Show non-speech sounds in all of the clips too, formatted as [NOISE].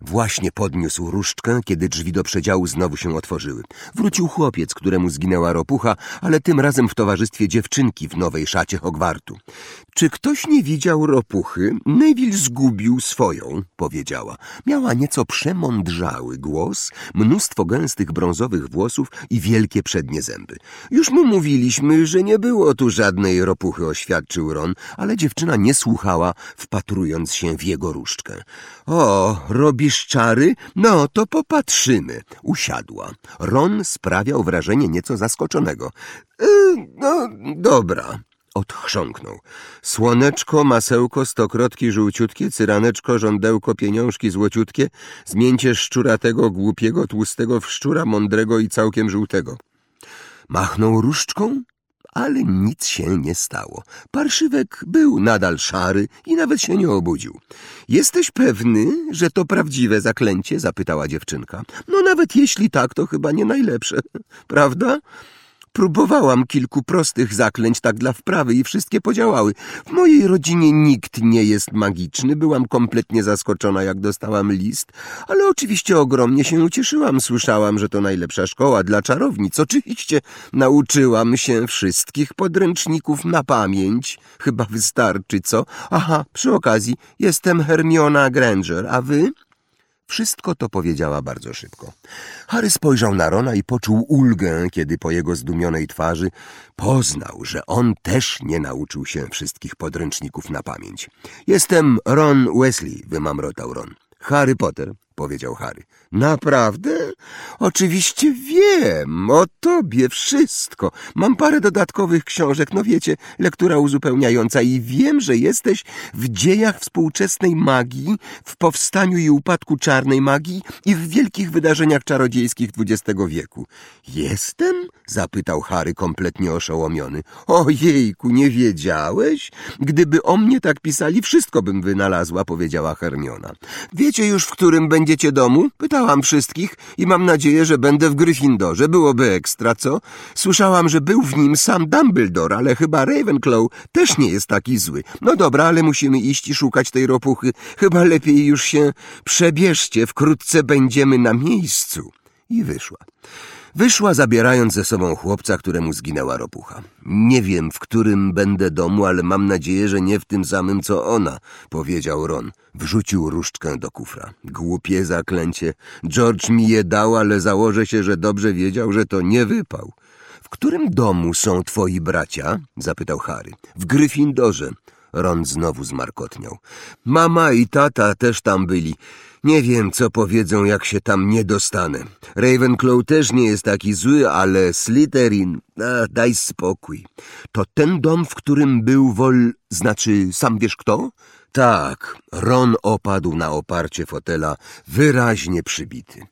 Właśnie podniósł różdżkę, kiedy drzwi do przedziału znowu się otworzyły. Wrócił chłopiec, któremu zginęła ropucha, ale tym razem w towarzystwie dziewczynki w nowej szacie Hogwartu. Czy ktoś nie widział ropuchy? Neville zgubił swoją, powiedziała. Miała nieco przemądrzały głos, mnóstwo gęstych brązowych włosów i wielkie przednie zęby. Już mu mówiliśmy, że nie było tu żadnej ropuchy, oświadczył Ron, ale dziewczyna nie słuchała, wpatrując się w jego różdżkę. O, robisz czary? No, to popatrzymy. Usiadła. Ron sprawiał wrażenie nieco zaskoczonego. E, no, dobra. Odchrząknął. Słoneczko, masełko, stokrotki żółciutkie, cyraneczko, żądełko, pieniążki złociutkie, zmięcie szczuratego, głupiego, tłustego w szczura, mądrego i całkiem żółtego. Machnął różdżką ale nic się nie stało. Parszywek był nadal szary i nawet się nie obudził. Jesteś pewny, że to prawdziwe zaklęcie? zapytała dziewczynka. No nawet jeśli tak, to chyba nie najlepsze, [LAUGHS] prawda? Próbowałam kilku prostych zaklęć tak dla wprawy i wszystkie podziałały. W mojej rodzinie nikt nie jest magiczny. Byłam kompletnie zaskoczona, jak dostałam list, ale oczywiście ogromnie się ucieszyłam. Słyszałam, że to najlepsza szkoła dla czarownic. Oczywiście nauczyłam się wszystkich podręczników na pamięć. Chyba wystarczy, co? Aha, przy okazji, jestem Hermiona Granger, a wy? Wszystko to powiedziała bardzo szybko. Harry spojrzał na Rona i poczuł ulgę, kiedy po jego zdumionej twarzy poznał, że on też nie nauczył się wszystkich podręczników na pamięć. Jestem Ron Wesley, wymamrotał Ron. Harry Potter, powiedział Harry. Naprawdę? Oczywiście wiem o tobie wszystko. Mam parę dodatkowych książek, no wiecie, lektura uzupełniająca i wiem, że jesteś w dziejach współczesnej magii, w powstaniu i upadku czarnej magii i w wielkich wydarzeniach czarodziejskich XX wieku. Jestem? Zapytał Harry kompletnie oszołomiony. Ojejku, nie wiedziałeś? Gdyby o mnie tak pisali, wszystko bym wynalazła, powiedziała Hermiona. Wiecie już, w którym będziecie domu? Pytałam wszystkich i mam nadzieję, że będę w Gryffindorze. Byłoby ekstra, co? Słyszałam, że był w nim sam Dumbledore, ale chyba Ravenclaw też nie jest taki zły. No dobra, ale musimy iść i szukać tej ropuchy. Chyba lepiej już się przebierzcie, wkrótce będziemy na miejscu. I wyszła. Wyszła zabierając ze sobą chłopca, któremu zginęła ropucha. Nie wiem, w którym będę domu, ale mam nadzieję, że nie w tym samym, co ona, powiedział Ron. Wrzucił różdżkę do kufra. Głupie zaklęcie. George mi je dał, ale założę się, że dobrze wiedział, że to nie wypał. W którym domu są twoi bracia? zapytał Harry. W Gryffindorze. Ron znowu zmarkotniał. Mama i tata też tam byli. Nie wiem, co powiedzą, jak się tam nie dostanę. Ravenclaw też nie jest taki zły, ale Slytherin... A, daj spokój. To ten dom, w którym był wol... Znaczy, sam wiesz kto? Tak, Ron opadł na oparcie fotela, wyraźnie przybity.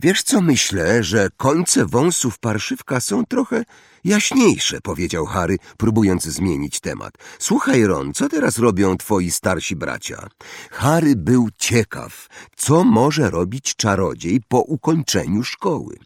Wiesz co myślę, że końce wąsów parszywka są trochę jaśniejsze, powiedział Harry, próbując zmienić temat. Słuchaj, Ron, co teraz robią twoi starsi bracia? Harry był ciekaw, co może robić czarodziej po ukończeniu szkoły.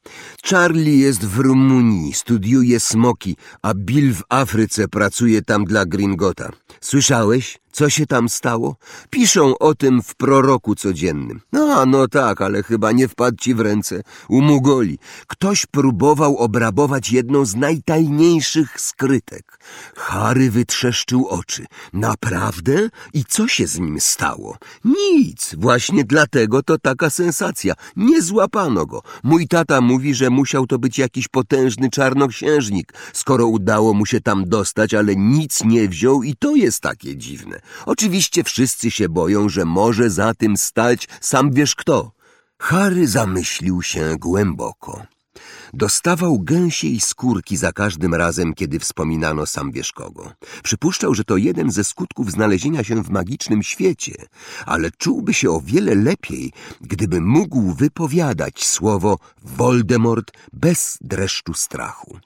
Charlie jest w Rumunii, studiuje smoki, a Bill w Afryce pracuje tam dla Gringota. Słyszałeś? Co się tam stało? Piszą o tym w proroku codziennym. No, no tak, ale chyba nie wpadł ci w ręce. U Mugoli. Ktoś próbował obrabować jedną z najtajniejszych skrytek. Harry wytrzeszczył oczy. Naprawdę? I co się z nim stało? Nic. Właśnie dlatego to taka sensacja. Nie złapano go. Mój tata mówi, że musiał to być jakiś potężny czarnoksiężnik, skoro udało mu się tam dostać, ale nic nie wziął i to jest takie dziwne. Oczywiście wszyscy się boją, że może za tym stać sam wiesz kto. Harry zamyślił się głęboko. Dostawał gęsiej skórki za każdym razem, kiedy wspominano sam wiesz kogo. Przypuszczał, że to jeden ze skutków znalezienia się w magicznym świecie, ale czułby się o wiele lepiej, gdyby mógł wypowiadać słowo Voldemort bez dreszczu strachu.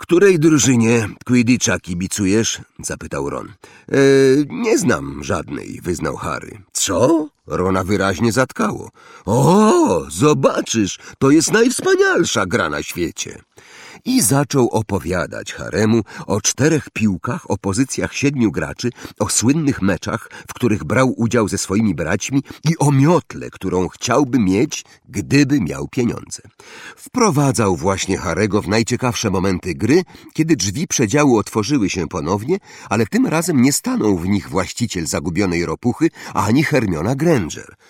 Której drużynie Quidditcha kibicujesz? zapytał Ron. E, nie znam żadnej, wyznał Harry. Co? Rona wyraźnie zatkało. O, zobaczysz, to jest najwspanialsza gra na świecie. I zaczął opowiadać Haremu o czterech piłkach, o pozycjach siedmiu graczy, o słynnych meczach, w których brał udział ze swoimi braćmi i o miotle, którą chciałby mieć, gdyby miał pieniądze. Wprowadzał właśnie Harego w najciekawsze momenty gry, kiedy drzwi przedziału otworzyły się ponownie, ale tym razem nie stanął w nich właściciel zagubionej ropuchy, ani Hermiona Granger.